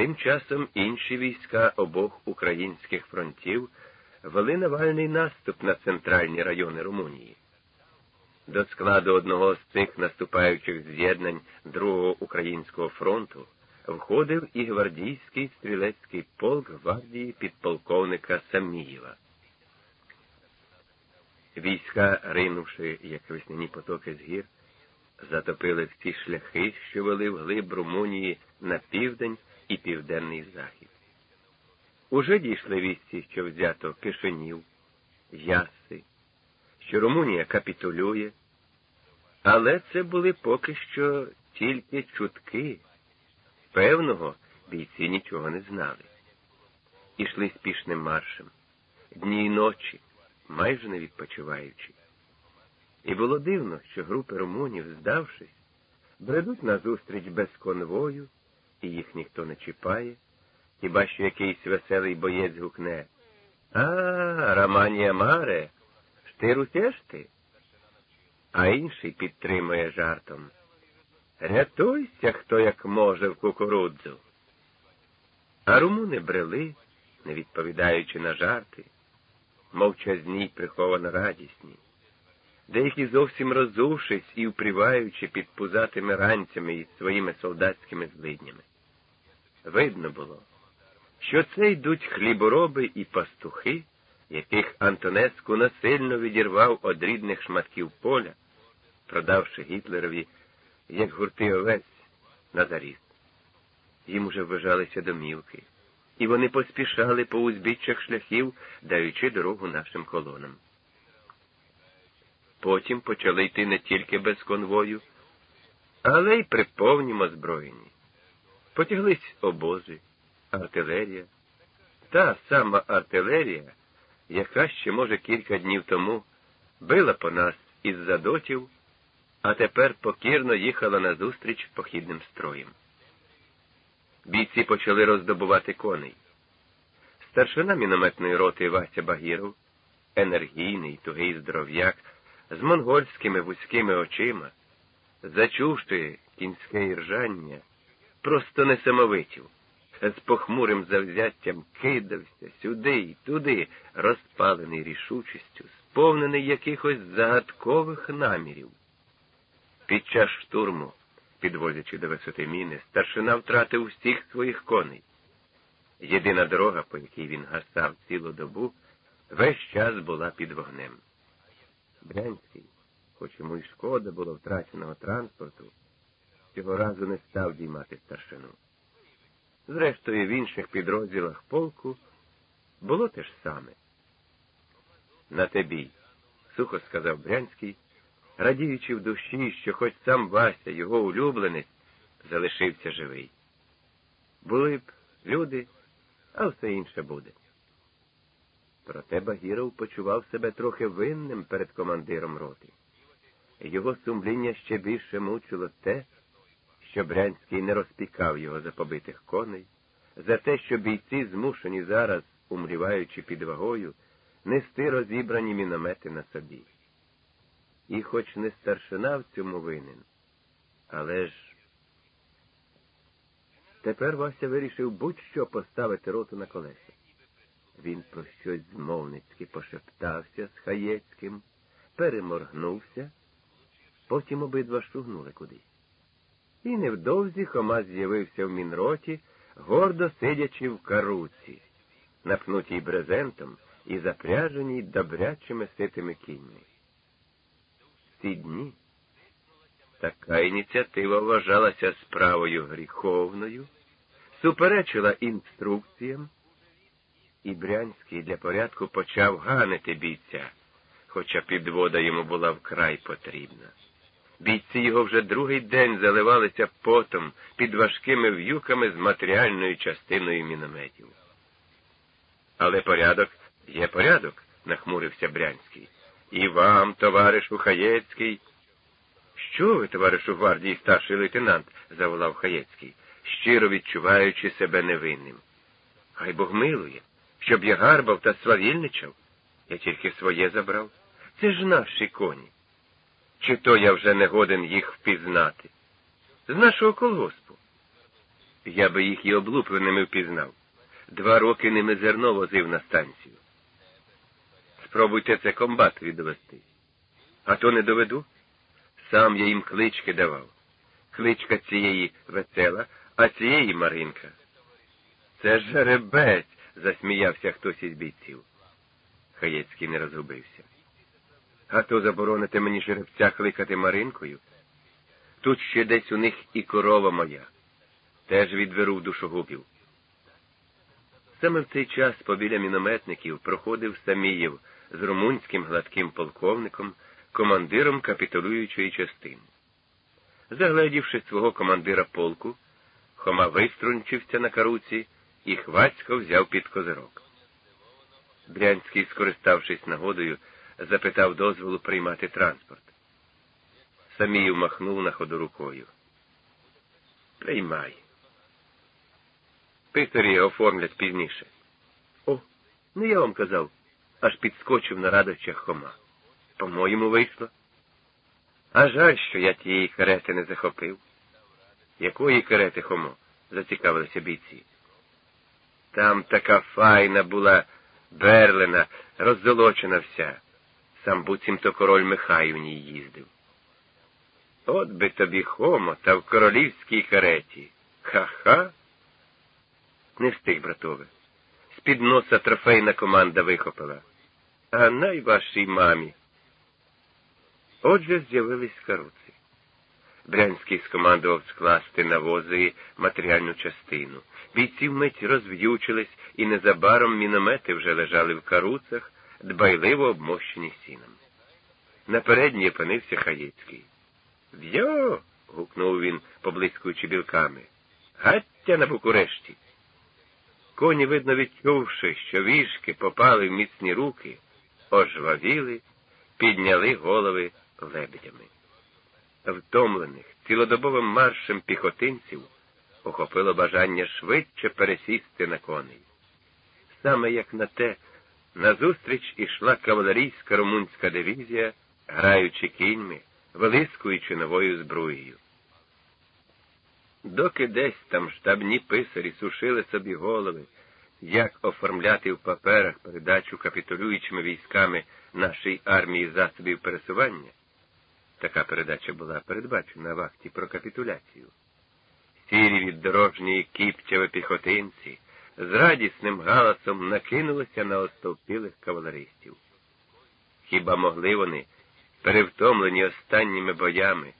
Тим часом інші війська обох українських фронтів вели навальний наступ на центральні райони Румунії. До складу одного з цих наступаючих з'єднань Другого українського фронту входив і гвардійський стрілецький полк гвардії підполковника Самієва. Війська, ринувши, як весняні потоки з гір, затопили всі шляхи, що вели вглиб Румунії на південь і південний захід. Уже дійшли вісті, що взято Кишинів, Яси, що Румунія капітулює, але це були поки що тільки чутки. Певного бійці нічого не знали. Ішли спішним маршем, дні й ночі, майже не відпочиваючи. І було дивно, що групи румунів, здавшись, бредуть назустріч без конвою, і їх ніхто не чіпає, хіба що якийсь веселий боєць гукне А, Романія Маре, штирусєш ти? А інший підтримує жартом. Рятуйся, хто як може в кукурудзу. А румуни брели, не відповідаючи на жарти, мовчазні приховано радісні. Деякі зовсім розувшись і впріваючи під пузатими ранцями і своїми солдатськими злиднями. Видно було, що це йдуть хлібороби і пастухи, яких Антонеску насильно відірвав од рідних шматків поля, продавши Гітлерові як гурти овець на заріст. Їм уже вважалися домівки, і вони поспішали по узбіччях шляхів, даючи дорогу нашим колонам. Потім почали йти не тільки без конвою, але й при повнім озброєнні. Потяглись обози, артилерія, та сама артилерія, яка ще, може, кілька днів тому била по нас із задотів а тепер покірно їхала назустріч похідним строєм. Бійці почали роздобувати коней. Старшина мінометної роти Вася Багіров, енергійний, тугий здоров'як, з монгольськими вузькими очима, зачувши кінське іржання, просто несамовитів, з похмурим завзяттям кидався сюди й туди, розпалений рішучістю, сповнений якихось загадкових намірів. Під час штурму, підвозячи до висоти міни, старшина втратив всіх своїх коней. Єдина дорога, по якій він гасав цілу добу, весь час була під вогнем. Брянський, хоч йому й шкода було втраченого транспорту, цього разу не став діймати старшину. Зрештою, в інших підрозділах полку було те ж саме. На тебій, сухо сказав Брянський радіючи в душі, що хоч сам Вася, його улюбленець, залишився живий. Були б люди, а все інше буде. Проте Багіров почував себе трохи винним перед командиром роти. Його сумління ще більше мучило те, що Брянський не розпікав його за побитих коней, за те, що бійці змушені зараз, умріваючи під вагою, нести розібрані міномети на собі. І хоч не старшина в цьому винен, але ж тепер Вася вирішив будь-що поставити роту на колеса. Він про щось змовницьки пошептався з Хаєцьким, переморгнувся, потім обидва шугнули кудись. І невдовзі Хома з'явився в мінроті, гордо сидячи в каруці, напнутій брезентом і запряженій добрячими ситими кіньми ці дні така ініціатива вважалася справою гріховною, суперечила інструкціям, і Брянський для порядку почав ганити бійця, хоча підвода йому була вкрай потрібна. Бійці його вже другий день заливалися потом під важкими в'юками з матеріальною частиною мінометів. Але порядок є порядок, нахмурився Брянський. І вам, товаришу Хаєцький. Що ви, товаришу гвардії, старший лейтенант? заволав Хаєцький, щиро відчуваючи себе невинним. Хай Бог милує, щоб я гарбав та свавільничав. Я тільки своє забрав. Це ж наші коні. Чи то я вже не годен їх впізнати? З нашого колгоспу. Я би їх і облупленими впізнав. Два роки ними зерно возив на станцію. Спробуйте це комбатові довести. А то не доведу. Сам я їм клички давав. Кличка цієї весела, а цієї Маринка. Це жеребець, засміявся хтось із бійців. Хаєцький не розгубився. А то забороните мені жеребця кликати Маринкою? Тут ще десь у них і корова моя. Теж відверу душогубів. Саме в цей час побіля мінометників проходив Самієв з румунським гладким полковником, командиром капітулюючої частини. Загледівши свого командира полку, Хома виструнчився на каруці і хвацько взяв під козирок. Брянський, скориставшись нагодою, запитав дозволу приймати транспорт. Саміїв махнув на ходу рукою. Приймай. Писарі оформлять пізніше. О, не я вам казав, аж підскочив на радощах Хома. По-моєму, вийшло. А жаль, що я тієї карети не захопив. Якої карети, Хомо? зацікавилися бійці. Там така файна була берлина, роззолочена вся. Сам буцімто король Михай в ній їздив. От би тобі хомо, та в королівській кареті. Ха-ха. Не встиг, братове. З-під носа трофейна команда вихопила. А най вашій мамі. Отже, з'явились каруци. Брянський скомандував скласти на вози матеріальну частину. Бійці вмить розв'ючились, і незабаром міномети вже лежали в каруцах, дбайливо обмощені сіном. На передній опинився Хаєцький. В'йо. гукнув він, поблискуючи білками. Гаття на Букурешті. Коні, видно, відчувши, що вішки попали в міцні руки, ожвавіли, підняли голови лебедями. Втомлених цілодобовим маршем піхотинців охопило бажання швидше пересісти на коней. Саме як на те, назустріч ішла кавалерійська румунська дивізія, граючи кіньми, вилискуючи новою зброєю. Доки десь там штабні писарі сушили собі голови, як оформляти в паперах передачу капітулюючими військами нашій армії засобів пересування, така передача була передбачена в акті про капітуляцію. Сірі від дорожньої кіпчеві піхотинці з радісним галасом накинулися на остовпілих кавалеристів. Хіба могли вони, перевтомлені останніми боями,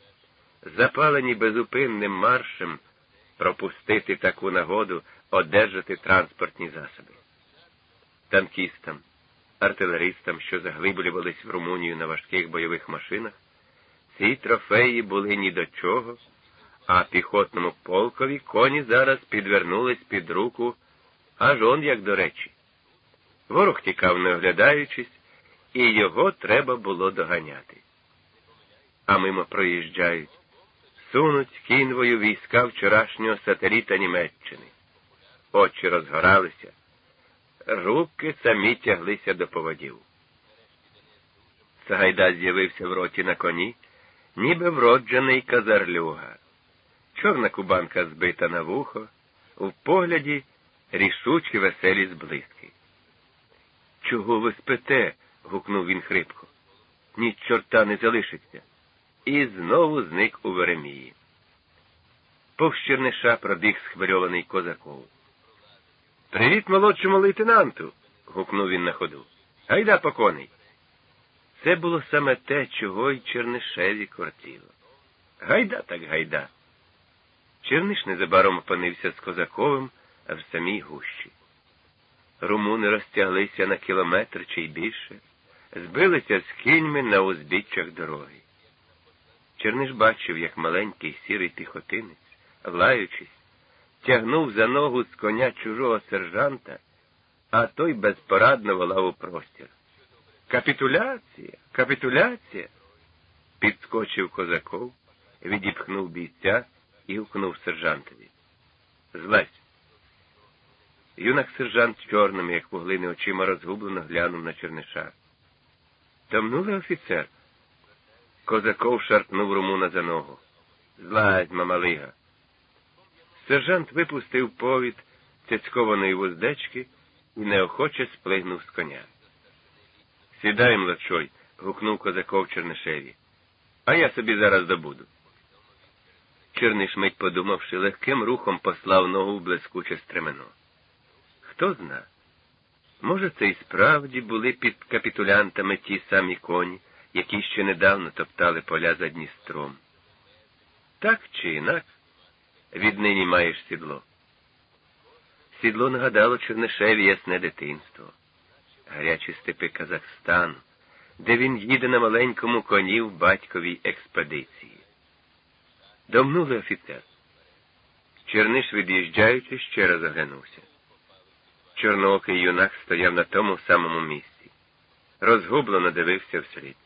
запалені безупинним маршем, пропустити таку нагоду одержати транспортні засоби? Танкістам, артилеристам, що заглиблювались в Румунію на важких бойових машинах, ці трофеї були ні до чого а піхотному полкові коні зараз підвернулись під руку, аж он як до речі. Ворог тікав, не оглядаючись, і його треба було доганяти. А мимо проїжджають, сунуть кінвою війська вчорашнього сателіта Німеччини. Очі розгоралися, руки самі тяглися до поводів. Сагайда з'явився в роті на коні, ніби вроджений казарлюга чорна кубанка збита на вухо, в погляді рішучі веселі зблиски. Чого ви спите? гукнув він хрипко. Ні чорта не залишиться. І знову зник у Веремії. Повз Черниша пробіг схвильований козаков. Привіт, молодшому лейтенанту. гукнув він на ходу. Гайда по коней. Це було саме те, чого й Чернишеві кортіло. Гайда так гайда. Черниш незабаром опинився з Козаковим в самій гущі. Румуни розтяглися на кілометр чи й більше, збилися з кіньми на узбіччях дороги. Черниш бачив, як маленький сірий піхотинець, лаючись, тягнув за ногу з коня чужого сержанта, а той безпорадно волав у простір. Капітуляція, капітуляція. Підскочив козаков, відіпхнув бійця і гукнув сержантові. Злазь. Юнак сержант чорними, як вуглини очима розгублено глянув на Черниша. Тамнули офіцер. Козаков шарпнув Румуна за ногу. Злазь, мамалига. Сержант випустив повід цяцькованої вуздечки і неохоче сплигнув з коня. Сідай, младшой, гукнув козаков Чернишеві. А я собі зараз добуду. Черниш мить подумавши, легким рухом послав ногу в блискуче стремено. Хто зна? Може, це і справді були під капітулянтами ті самі коні, які ще недавно топтали поля за Дністром. Так чи інак, віднині маєш сідло. Сідло нагадало Чернишеві ясне дитинство, гарячі степи Казахстану, де він їде на маленькому коні в батьковій експедиції. Домнули офіцер. Черниш, від'їжджаючи, ще раз оглянувся. Чорноокий юнак стояв на тому самому місці, розгублено дивився вслід.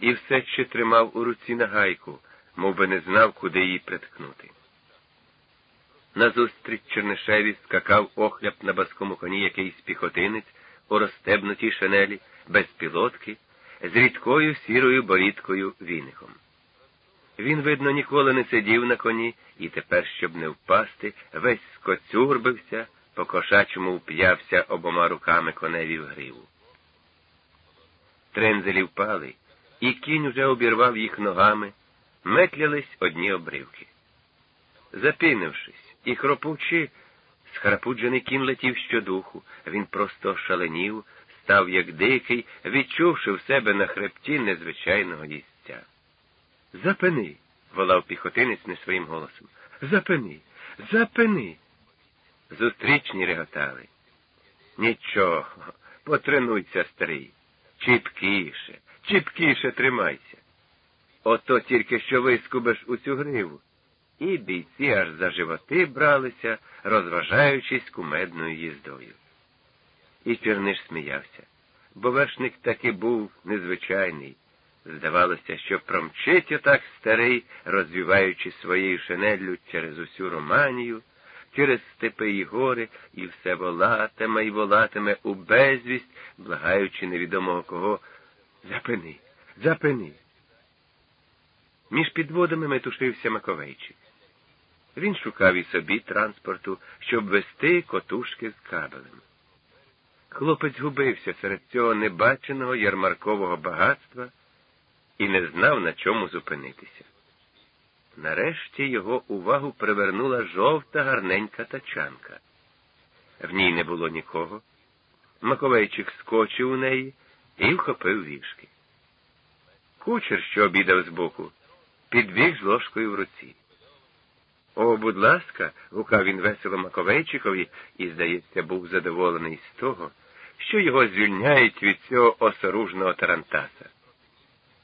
І все ще тримав у руці нагайку, мов би не знав, куди її приткнути. Назустріч Чернишеві скакав охляп на баскому коні якийсь піхотинець у розстебнутій шинелі, без пілотки, з рідкою сірою борідкою віником. Він, видно, ніколи не сидів на коні і тепер, щоб не впасти, весь скоцюрбився, по кошачому вп'явся обома руками коневі в гриву. Трензелі впали, і кінь уже обірвав їх ногами, метлялись одні обривки. Запінившись і хропучи, схрапуджений кін летів щодуху, він просто шаленів, став як дикий, відчувши в себе на хребті незвичайного їстця. Запини, волав піхотинець не своїм голосом. Запини, запини. Зустрічні реготали. Нічого, потренуйся, старий. Чіпкіше, чіпкіше тримайся. Ото тільки що вискубиш у цю гриву. І бійці аж за животи бралися, розважаючись кумедною їздою. І Черниш сміявся, бо вершник таки був незвичайний. Здавалося, що промчить отак старий, розвіваючи своєю шинеллю через усю Романію, через степи і гори, і все волатиме і волатиме у безвість, благаючи невідомого кого. Запини, запини. Між підводами метушився Маковейчик. Він шукав і собі транспорту, щоб вести котушки з кабелем. Хлопець губився серед цього небаченого ярмаркового багатства і не знав, на чому зупинитися. Нарешті його увагу привернула жовта гарненька тачанка. В ній не було нікого. Маковейчик скочив у неї і вхопив вішки. Кучер, що обідав збоку, підбіг з ложкою в руці. О, будь ласка, гукав він весело Маковейчикові і, здається, був задоволений з того, що його звільняють від цього осоружного тарантаса.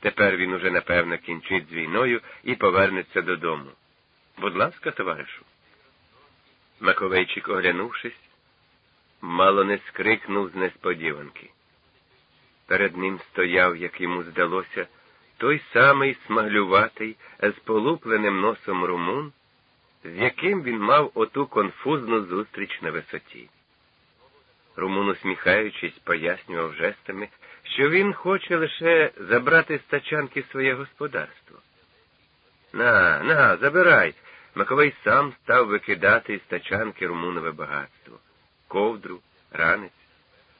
Тепер він уже, напевно, кінчить з війною і повернеться додому. Будь ласка, товаришу. Маковейчик, оглянувшись, мало не скрикнув з несподіванки. Перед ним стояв, як йому здалося, той самий смаглюватий, з полупленим носом румун, з яким він мав оту конфузну зустріч на висоті. Румун, усміхаючись, пояснював жестами, що він хоче лише забрати з тачанки своє господарство. На, на, забирай. Маковей сам став викидати із тачанки румунове багатство, ковдру, ранець,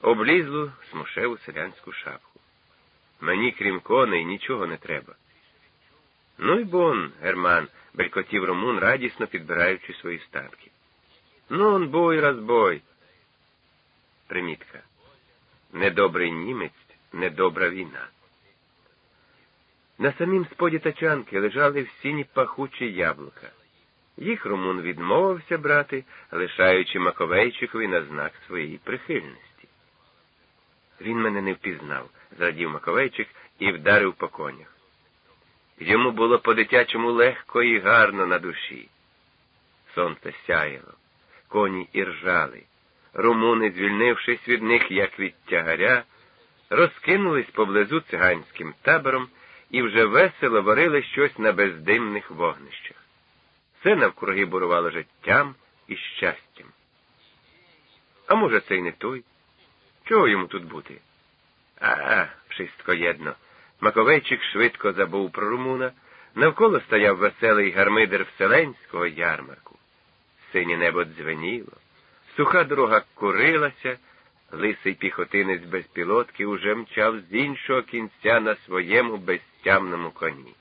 облізлу смушеву селянську шапку. Мені, крім коней, нічого не треба. Nu-i bun german, белькотів румун, радісно підбираючи свої статки. Nu-i bun război. Примітка. Недобрий німець недобра війна. На самім споді тачанки лежали в сіні пахучі яблука. Їх Румун відмовився брати, лишаючи Маковейчикові на знак своєї прихильності. Він мене не впізнав, зрадів Маковейчик і вдарив по конях. Йому було по-дитячому легко і гарно на душі. Сонце сяяло, коні іржали. Румуни, звільнившись від них, як від тягаря, розкинулись поблизу циганським табором і вже весело варили щось на бездимних вогнищах. Все навкруги бурувало життям і щастям. А може, це й не той? Чого йому тут бути? А, wszystko єдно. Маковейчик швидко забув про румуна, навколо стояв веселий гармидер вселенського ярмарку. синє небо дзвеніло, суха дорога курилася, лисий піхотинець без пілотки уже мчав з іншого кінця на своєму безтямному коні.